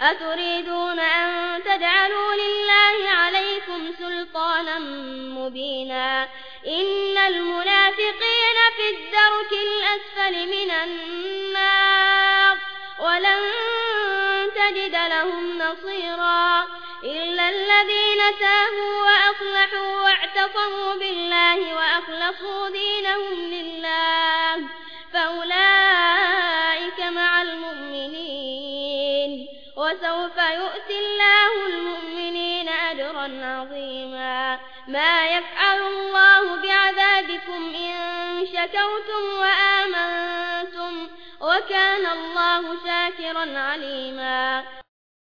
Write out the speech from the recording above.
أتريدون أن تجعلوا لله عليكم سلطانا مبينا إن المنافقين في الدرك الأسفل من النار ولن تجد لهم نصيرا إلا الذين تابوا وأصلحوا واعتصموا بالله وأخلصوا دينهم لله فأولئك وسوف يؤتي الله المؤمنين أجرا عظيما. ما يفعل الله بعذابكم إن شكوتم وآمنتم وكان الله شاكرا عليما.